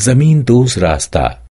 जमीन दोज रास्ता